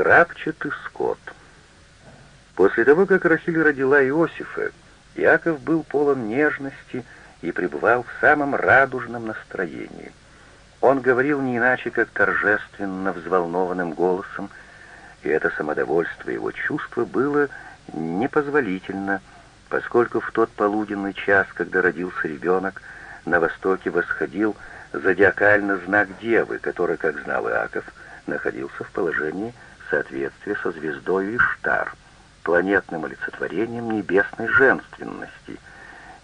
Крапчатый скот. После того, как Рахиль родила Иосифа, Яков был полон нежности и пребывал в самом радужном настроении. Он говорил не иначе, как торжественно взволнованным голосом, и это самодовольство его чувства было непозволительно, поскольку в тот полуденный час, когда родился ребенок, на востоке восходил зодиакальный знак Девы, который, как знал Иаков, находился в положении соответствия со звездой Иштар, планетным олицетворением небесной женственности.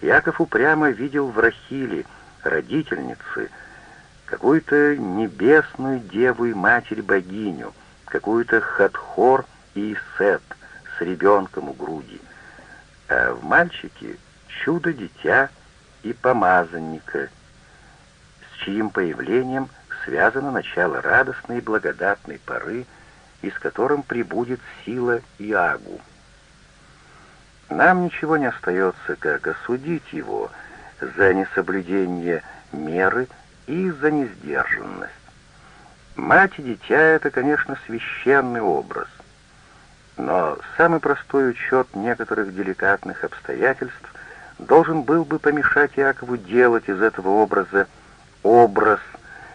Иаков упрямо видел в Рахиле, родительнице, какую-то небесную деву и матерь-богиню, какую-то Хатхор и Исет с ребенком у груди, а в мальчике чудо-дитя и помазанника, с чьим появлением связано начало радостной и благодатной поры, и с которым прибудет сила Иагу. Нам ничего не остается, как осудить его за несоблюдение меры и за несдержанность. Мать и дитя — это, конечно, священный образ, но самый простой учет некоторых деликатных обстоятельств должен был бы помешать Якову делать из этого образа образ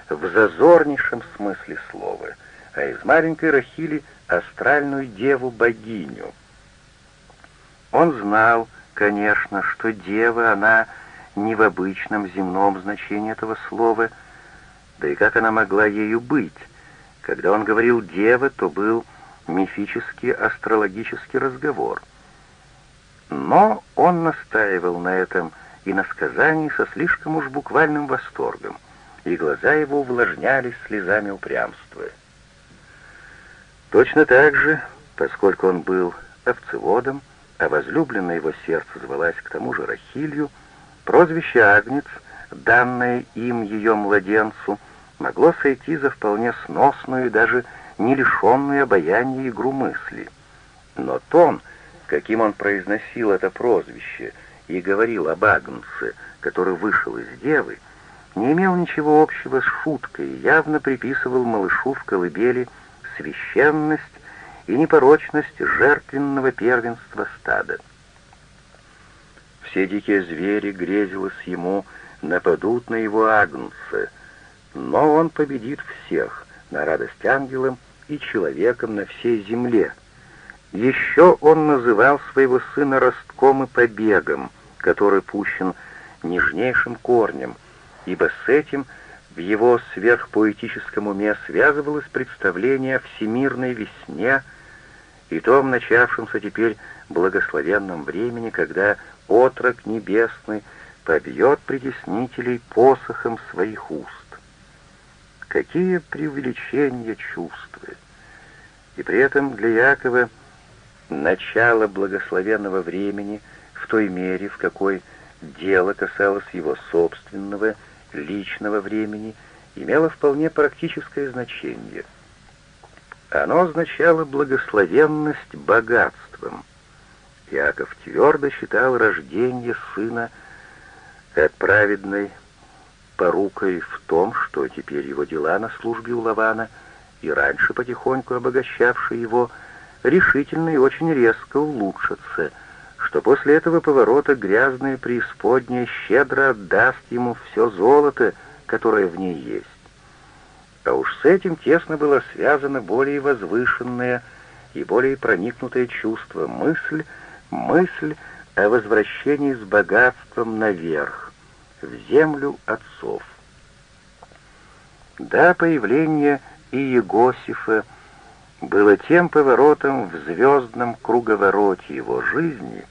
в зазорнейшем смысле слова, а из маленькой Рахили астральную деву-богиню. Он знал, конечно, что дева, она не в обычном земном значении этого слова, да и как она могла ею быть? Когда он говорил «дева», то был мифический астрологический разговор. Но он настаивал на этом и на сказании со слишком уж буквальным восторгом, и глаза его увлажнялись слезами упрямства. Точно так же, поскольку он был овцеводом, а возлюбленное его сердце звалась к тому же Рахилью, прозвище Агнец, данное им ее младенцу, могло сойти за вполне сносную и даже не лишенную обаяния игру мысли. Но тон, каким он произносил это прозвище и говорил об Агнце, который вышел из девы, не имел ничего общего с шуткой и явно приписывал малышу в колыбели священность и непорочность жертвенного первенства стада. Все дикие звери, грезилось ему, нападут на его агнца, но он победит всех на радость ангелам и человеком на всей земле. Еще он называл своего сына ростком и побегом, который пущен нежнейшим корнем, ибо с этим в его сверхпоэтическом уме связывалось представление о всемирной весне и том начавшемся теперь благословенном времени, когда отрок небесный побьет притеснителей посохом своих уст. Какие преувеличения чувства! И при этом для Якова начало благословенного времени в той мере, в какой дело касалось его собственного, личного времени, имело вполне практическое значение. Оно означало благословенность богатством. Яков твердо считал рождение сына от праведной порукой в том, что теперь его дела на службе у Лавана и раньше потихоньку обогащавшие его, решительно и очень резко улучшатся, что после этого поворота грязное преисподнее щедро отдаст ему все золото, которое в ней есть. А уж с этим тесно было связано более возвышенное и более проникнутое чувство, мысль, мысль о возвращении с богатством наверх, в землю отцов. Да, появление Иегосифа было тем поворотом в звездном круговороте его жизни,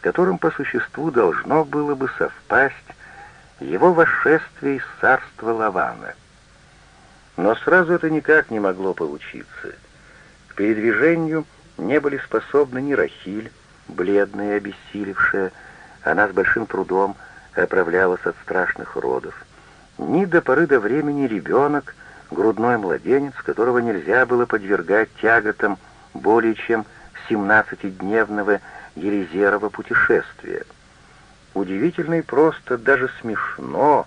с которым по существу должно было бы совпасть его восшествие из царства Лавана. Но сразу это никак не могло получиться. К передвижению не были способны ни Рахиль, бледная и обессилевшая, она с большим трудом оправлялась от страшных родов, ни до поры до времени ребенок, грудной младенец, которого нельзя было подвергать тяготам более чем 17-дневного Елизерова путешествия. Удивительно и просто, даже смешно,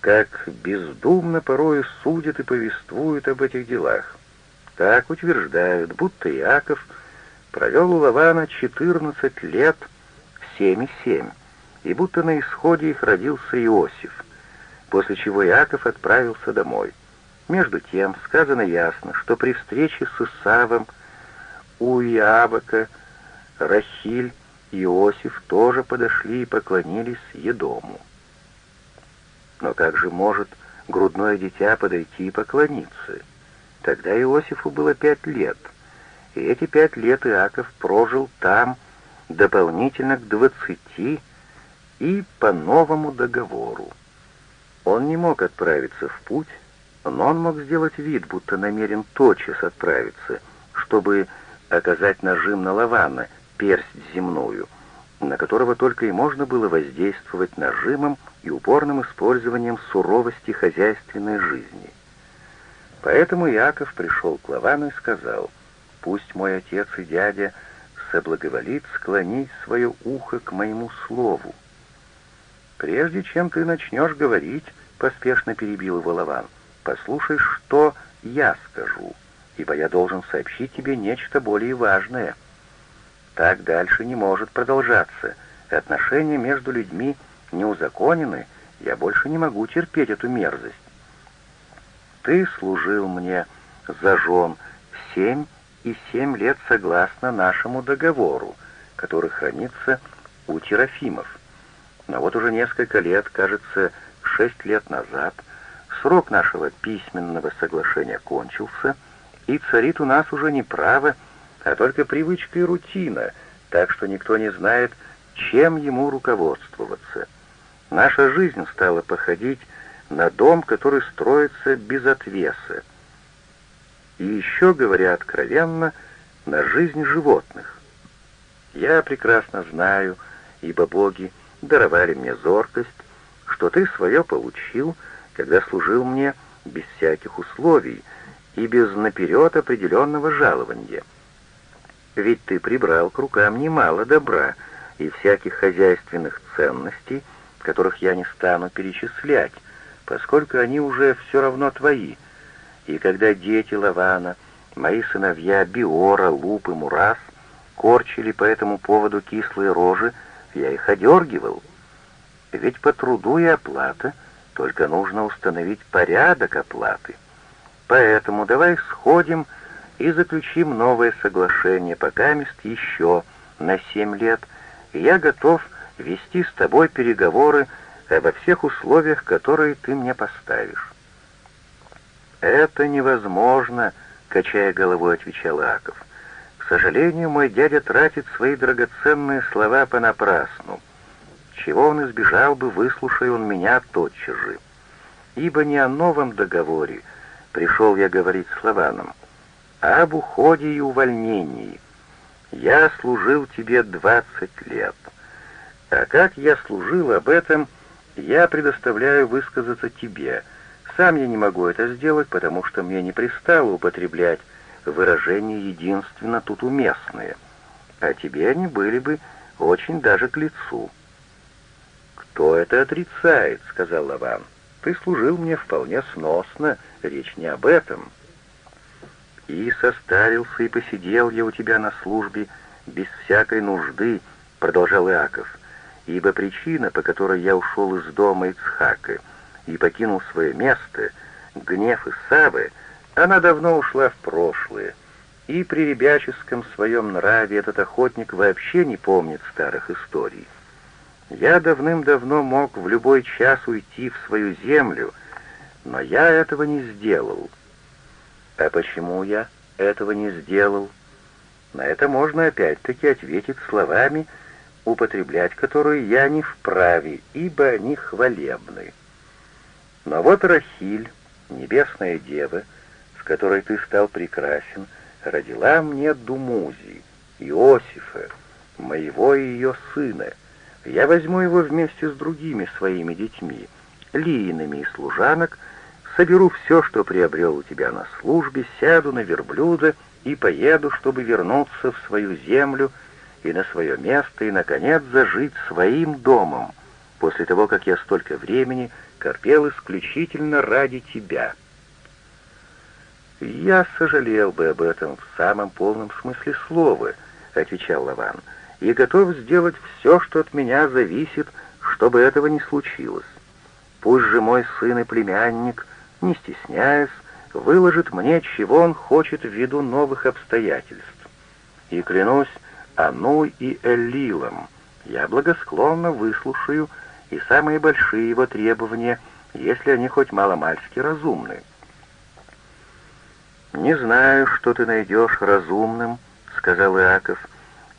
как бездумно порою судят и повествуют об этих делах. Так утверждают, будто Иаков провел у Лавана 14 лет в 7,7, и будто на исходе их родился Иосиф, после чего Иаков отправился домой. Между тем сказано ясно, что при встрече с Исавом у Иабака Рахиль и Иосиф тоже подошли и поклонились Едому. Но как же может грудное дитя подойти и поклониться? Тогда Иосифу было пять лет, и эти пять лет Иаков прожил там дополнительно к двадцати и по новому договору. Он не мог отправиться в путь, но он мог сделать вид, будто намерен тотчас отправиться, чтобы оказать нажим на Лавана, персть земную, на которого только и можно было воздействовать нажимом и упорным использованием суровости хозяйственной жизни. Поэтому Иаков пришел к Лавану и сказал, «Пусть мой отец и дядя соблаговолит склонить свое ухо к моему слову». «Прежде чем ты начнешь говорить», — поспешно перебил его Лаван, «послушай, что я скажу, ибо я должен сообщить тебе нечто более важное». Так дальше не может продолжаться. Отношения между людьми не узаконены, я больше не могу терпеть эту мерзость. Ты служил мне за жен семь и семь лет согласно нашему договору, который хранится у Терафимов. Но вот уже несколько лет, кажется, шесть лет назад, срок нашего письменного соглашения кончился, и царит у нас уже не право, а только привычка и рутина, так что никто не знает, чем ему руководствоваться. Наша жизнь стала походить на дом, который строится без отвеса. И еще, говоря откровенно, на жизнь животных. Я прекрасно знаю, ибо боги даровали мне зоркость, что ты свое получил, когда служил мне без всяких условий и без наперед определенного жалования. Ведь ты прибрал к рукам немало добра и всяких хозяйственных ценностей, которых я не стану перечислять, поскольку они уже все равно твои. И когда дети Лавана, мои сыновья Биора, Луп и Мурас, корчили по этому поводу кислые рожи, я их одергивал. Ведь по труду и оплата, только нужно установить порядок оплаты. Поэтому давай сходим и заключим новое соглашение, пока мест еще на семь лет, и я готов вести с тобой переговоры обо всех условиях, которые ты мне поставишь». «Это невозможно», — качая головой, отвечал Аков. «К сожалению, мой дядя тратит свои драгоценные слова понапрасну. Чего он избежал бы, выслушая он меня тотчас же. Ибо не о новом договоре пришел я говорить с Лаваном, об уходе и увольнении. Я служил тебе двадцать лет. А как я служил об этом, я предоставляю высказаться тебе. Сам я не могу это сделать, потому что мне не пристало употреблять выражения единственно тут уместные, а тебе они были бы очень даже к лицу. «Кто это отрицает?» — сказал Лаван. «Ты служил мне вполне сносно, речь не об этом». «И состарился, и посидел я у тебя на службе без всякой нужды», — продолжал Иаков ибо причина, по которой я ушел из дома Ицхака и покинул свое место, гнев Исавы, она давно ушла в прошлое, и при ребяческом своем нраве этот охотник вообще не помнит старых историй. Я давным-давно мог в любой час уйти в свою землю, но я этого не сделал. А почему я этого не сделал? На это можно опять-таки ответить словами — употреблять которые я не вправе, ибо они хвалебны. Но вот Рахиль, небесная дева, с которой ты стал прекрасен, родила мне Думузи, Иосифа, моего и ее сына. Я возьму его вместе с другими своими детьми, лиинами и служанок, соберу все, что приобрел у тебя на службе, сяду на верблюда и поеду, чтобы вернуться в свою землю, и на свое место, и, наконец, зажить своим домом, после того, как я столько времени корпел исключительно ради тебя. «Я сожалел бы об этом в самом полном смысле слова», — отвечал Лаван, «и готов сделать все, что от меня зависит, чтобы этого не случилось. Пусть же мой сын и племянник, не стесняясь, выложит мне, чего он хочет ввиду новых обстоятельств. И клянусь Ану и Эллилом, я благосклонно выслушаю и самые большие его требования, если они хоть маломальски разумны. «Не знаю, что ты найдешь разумным», — сказал Иаков,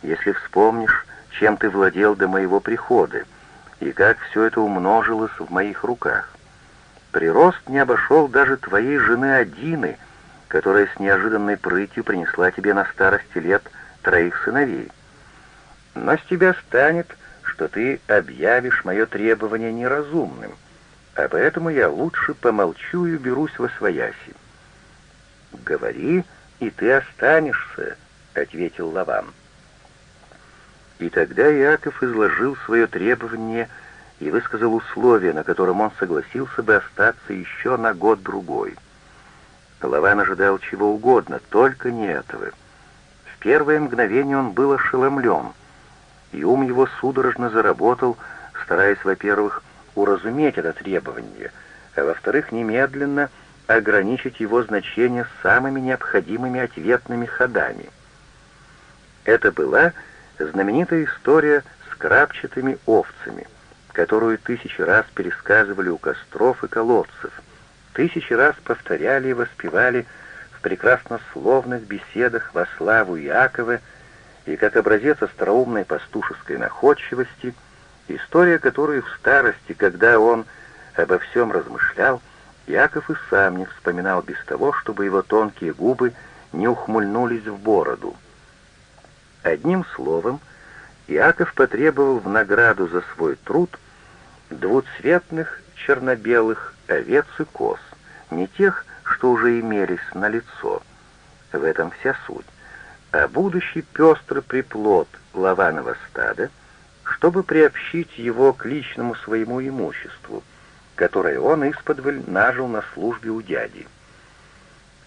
«если вспомнишь, чем ты владел до моего прихода, и как все это умножилось в моих руках. Прирост не обошел даже твоей жены Адины, которая с неожиданной прытью принесла тебе на старости лет троих сыновей. Но с тебя станет, что ты объявишь мое требование неразумным, а поэтому я лучше помолчу и берусь во свояси. «Говори, и ты останешься», — ответил Лаван. И тогда Иаков изложил свое требование и высказал условие, на котором он согласился бы остаться еще на год-другой. Лаван ожидал чего угодно, только не этого. В первое мгновение он был ошеломлен, и ум его судорожно заработал, стараясь, во-первых, уразуметь это требование, а во-вторых, немедленно ограничить его значение самыми необходимыми ответными ходами. Это была знаменитая история с крапчатыми овцами, которую тысячи раз пересказывали у костров и колодцев, тысячи раз повторяли и воспевали в прекраснословных беседах во славу Иакова и как образец остроумной пастушеской находчивости, история которой в старости, когда он обо всем размышлял, Яков и сам не вспоминал без того, чтобы его тонкие губы не ухмыльнулись в бороду. Одним словом, Иаков потребовал в награду за свой труд двуцветных черно-белых овец и коз, не тех, что уже имелись на лицо. В этом вся суть а будущий пестрый приплод лаванова стада, чтобы приобщить его к личному своему имуществу, которое он исподволь нажил на службе у дяди.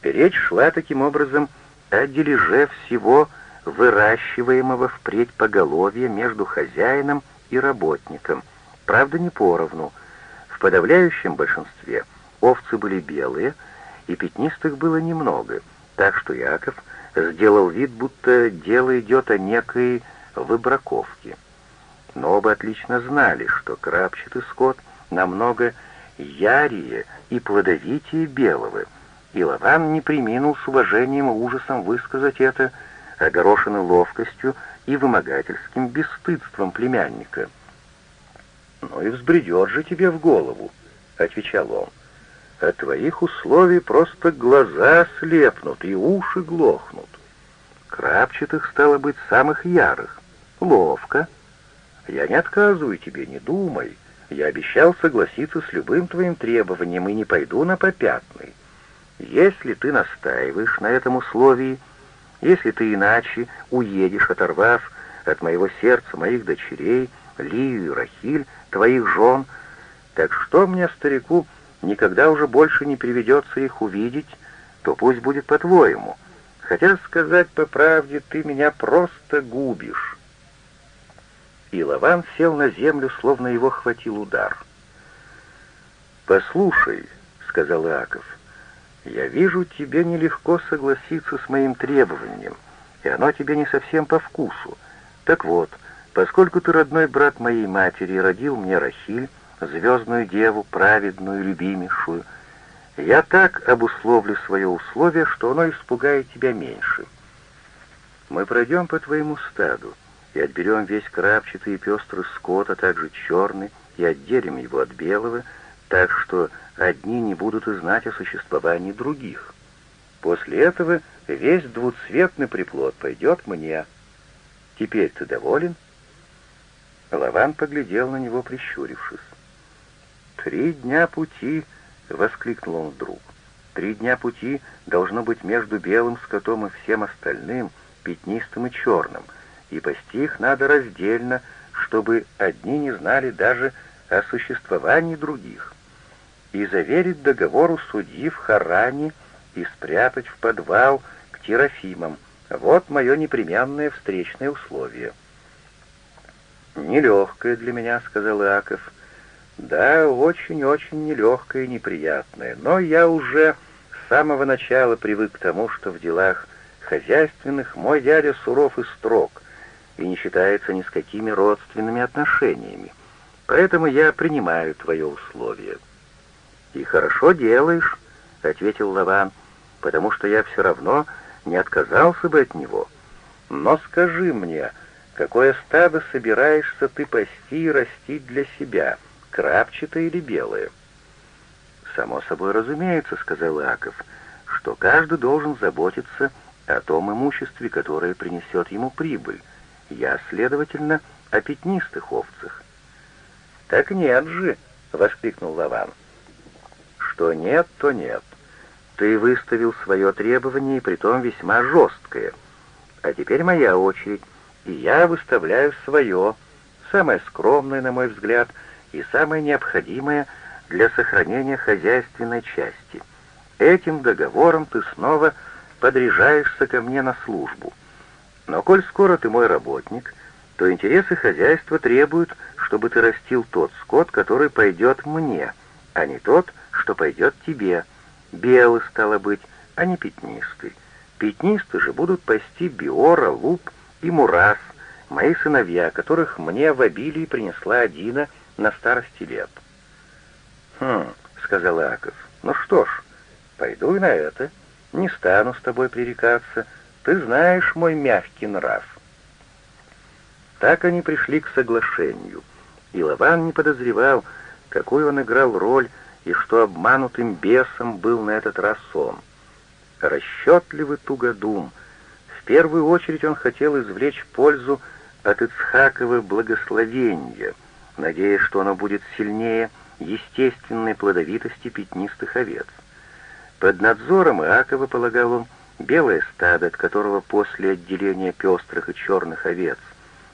Речь шла таким образом о дележе всего выращиваемого впредь поголовья между хозяином и работником, правда не поровну. В подавляющем большинстве овцы были белые, и пятнистых было немного, так что Яков — сделал вид, будто дело идет о некой выбраковке. Но оба отлично знали, что крапчатый скот намного ярее и плодовитее белого, и Лаван не приминул с уважением и ужасом высказать это, огорошенный ловкостью и вымогательским бесстыдством племянника. «Ну и взбредет же тебе в голову», — отвечал он. От твоих условий просто глаза слепнут и уши глохнут. Крапчатых, стало быть, самых ярых. Ловко. Я не отказываю тебе, не думай. Я обещал согласиться с любым твоим требованием и не пойду на попятный. Если ты настаиваешь на этом условии, если ты иначе уедешь, оторвав от моего сердца моих дочерей, Лию и Рахиль, твоих жен, так что мне, старику, никогда уже больше не приведется их увидеть, то пусть будет по-твоему. Хотя, сказать по правде, ты меня просто губишь». И Лаван сел на землю, словно его хватил удар. «Послушай», — сказал Иаков, — «я вижу, тебе нелегко согласиться с моим требованием, и оно тебе не совсем по вкусу. Так вот, поскольку ты родной брат моей матери родил мне Рахиль, звездную деву, праведную, любимейшую. Я так обусловлю свое условие, что оно испугает тебя меньше. Мы пройдем по твоему стаду и отберем весь крапчатый и пестрый скот, а также черный, и отделим его от белого, так что одни не будут и знать о существовании других. После этого весь двуцветный приплод пойдет мне. Теперь ты доволен?» Лаван поглядел на него, прищурившись. «Три дня пути!» — воскликнул он вдруг. «Три дня пути должно быть между белым скотом и всем остальным, пятнистым и черным, и пасти их надо раздельно, чтобы одни не знали даже о существовании других. И заверить договору судьи в Харане и спрятать в подвал к Терафимам. Вот мое непременное встречное условие». «Нелегкое для меня», — сказал Иаков. «Да, очень-очень нелегкое и неприятное, но я уже с самого начала привык к тому, что в делах хозяйственных мой дядя суров и строг и не считается ни с какими родственными отношениями, поэтому я принимаю твое условие». «И хорошо делаешь», — ответил Лаван, — «потому что я все равно не отказался бы от него. Но скажи мне, какое стадо собираешься ты пасти и растить для себя, крапчатое или белое?» «Само собой разумеется», — сказал Иаков, — «что каждый должен заботиться о том имуществе, которое принесет ему прибыль. Я, следовательно, о пятнистых овцах». «Так нет же!» — воскликнул Лаван. «Что нет, то нет. Ты выставил свое требование, и притом весьма жесткое. А теперь моя очередь, и я выставляю свое, самое скромное, на мой взгляд, и самое необходимое для сохранения хозяйственной части. Этим договором ты снова подряжаешься ко мне на службу. Но коль скоро ты мой работник, то интересы хозяйства требуют, чтобы ты растил тот скот, который пойдет мне, а не тот, что пойдет тебе, Белый, стало быть, а не пятнистый. Пятнистый же будут пасти Биора, Луп и Мурас, мои сыновья, которых мне в обилии принесла Адина на старости лет. «Хм», — сказал Аков, — «ну что ж, пойду и на это. Не стану с тобой пререкаться. Ты знаешь мой мягкий нрав». Так они пришли к соглашению, и Лаван не подозревал, какую он играл роль и что обманутым бесом был на этот раз он. Расчетливый тугодум. В первую очередь он хотел извлечь пользу от Ицхакова благословения, надеясь, что оно будет сильнее естественной плодовитости пятнистых овец. Под надзором Иакова, полагал он, белое стадо, от которого после отделения пестрых и черных овец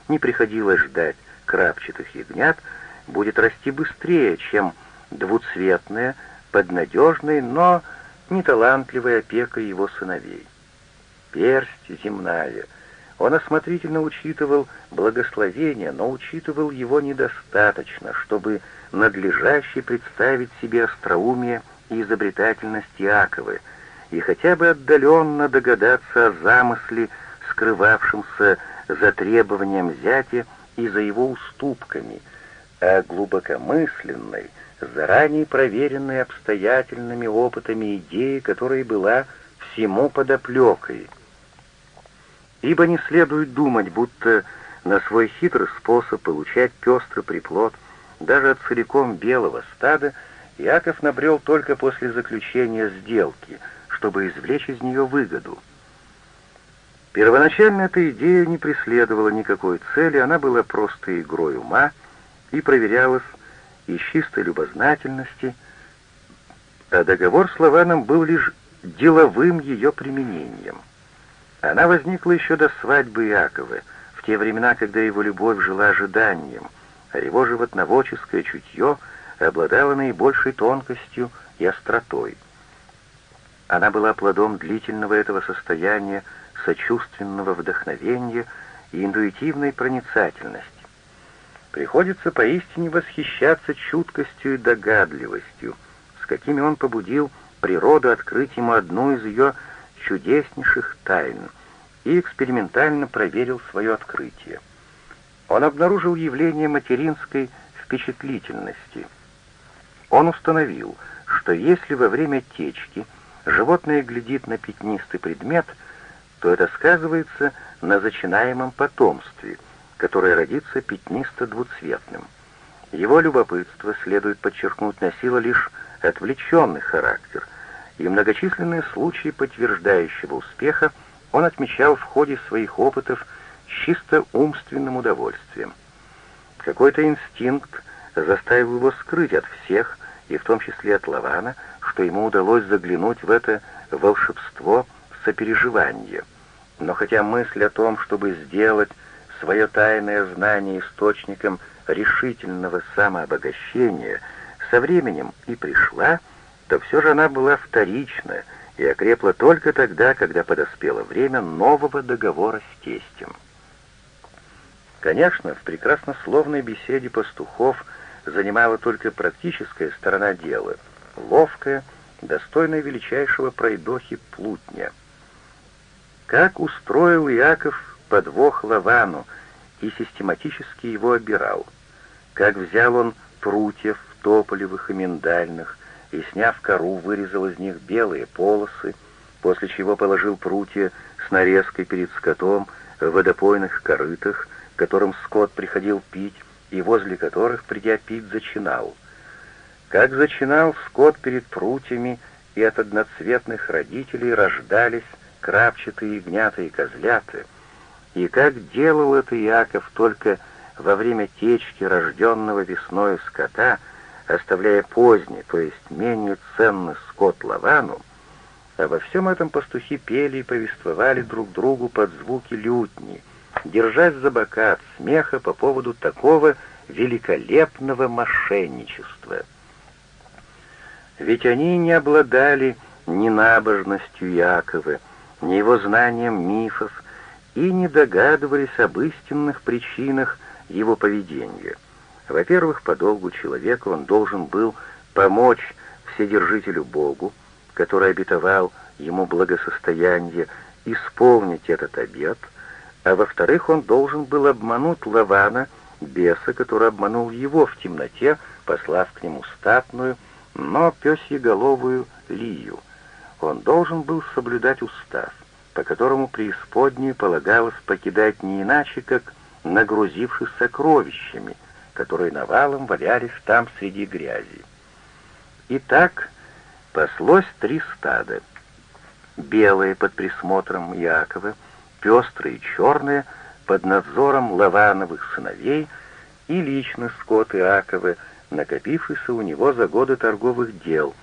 не приходилось ждать крапчатых ягнят, будет расти быстрее, чем двуцветная, под надежной, но неталантливой опекой его сыновей. Персть земная. Он осмотрительно учитывал благословение, но учитывал его недостаточно, чтобы надлежаще представить себе остроумие и изобретательность Иаковы, и хотя бы отдаленно догадаться о замысле, скрывавшемся за требованием зятя и за его уступками, о глубокомысленной, заранее проверенной обстоятельными опытами идеи, которая была всему подоплекой. Ибо не следует думать, будто на свой хитрый способ получать пестрый приплод даже от целиком белого стада Яков набрел только после заключения сделки, чтобы извлечь из нее выгоду. Первоначально эта идея не преследовала никакой цели, она была просто игрой ума и проверялась из чистой любознательности, а договор с Лаваном был лишь деловым ее применением. Она возникла еще до свадьбы Иакова, в те времена, когда его любовь жила ожиданием, а его животноводческое чутье обладало наибольшей тонкостью и остротой. Она была плодом длительного этого состояния сочувственного вдохновения и интуитивной проницательности. Приходится поистине восхищаться чуткостью и догадливостью, с какими он побудил природу открыть ему одну из ее чудеснейших тайн и экспериментально проверил свое открытие. Он обнаружил явление материнской впечатлительности. Он установил, что если во время течки животное глядит на пятнистый предмет, то это сказывается на зачинаемом потомстве — которое родится пятнисто-двуцветным. Его любопытство, следует подчеркнуть, носило лишь отвлеченный характер, и многочисленные случаи подтверждающего успеха он отмечал в ходе своих опытов с чисто умственным удовольствием. Какой-то инстинкт заставил его скрыть от всех, и в том числе от Лавана, что ему удалось заглянуть в это волшебство сопереживания. Но хотя мысль о том, чтобы сделать свое тайное знание источником решительного самообогащения со временем и пришла, то все же она была вторична, и окрепла только тогда, когда подоспело время нового договора с тестем. Конечно, в прекраснословной беседе пастухов занимала только практическая сторона дела, ловкая, достойная величайшего пройдохи плутня. Как устроил Иаков подвох Лавану и систематически его обирал, как взял он прутьев тополевых и миндальных, и, сняв кору, вырезал из них белые полосы, после чего положил прутья с нарезкой перед скотом в водопойных корытах, которым скот приходил пить, и возле которых, придя пить, зачинал. Как зачинал скот перед прутьями, и от одноцветных родителей рождались крапчатые ягнята козляты, и как делал это Яков только во время течки рожденного весною скота, оставляя поздний, то есть менее ценный скот Лавану, а во всем этом пастухи пели и повествовали друг другу под звуки лютни, держась за бока от смеха по поводу такого великолепного мошенничества. Ведь они не обладали ни набожностью Якова, ни его знанием мифов, и не догадывались об истинных причинах его поведения. Во-первых, по долгу человека он должен был помочь Вседержителю Богу, который обетовал ему благосостояние, исполнить этот обет — а во-вторых, он должен был обмануть Лавана, беса, который обманул его в темноте, послав к нему статную, но пёсьеголовую Лию. Он должен был соблюдать устав, по которому преисподнюю полагалось покидать не иначе, как нагрузившись сокровищами, которые навалом валялись там среди грязи. Итак, паслось три стада. Белое под присмотром Якова — пестрые и черные, под надзором Лавановых сыновей и лично скот Иакова, накопившийся у него за годы торговых дел,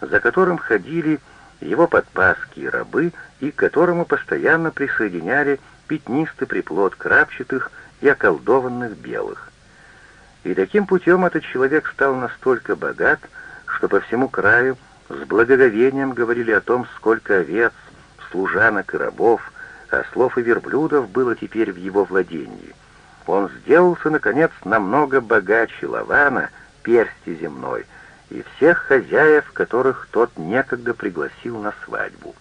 за которым ходили его подпаски и рабы, и к которому постоянно присоединяли пятнистый приплод крапчатых и околдованных белых. И таким путем этот человек стал настолько богат, что по всему краю с благоговением говорили о том, сколько овец, служанок и рабов, ослов и верблюдов было теперь в его владении. Он сделался, наконец, намного богаче Лавана, персти земной, и всех хозяев, которых тот некогда пригласил на свадьбу.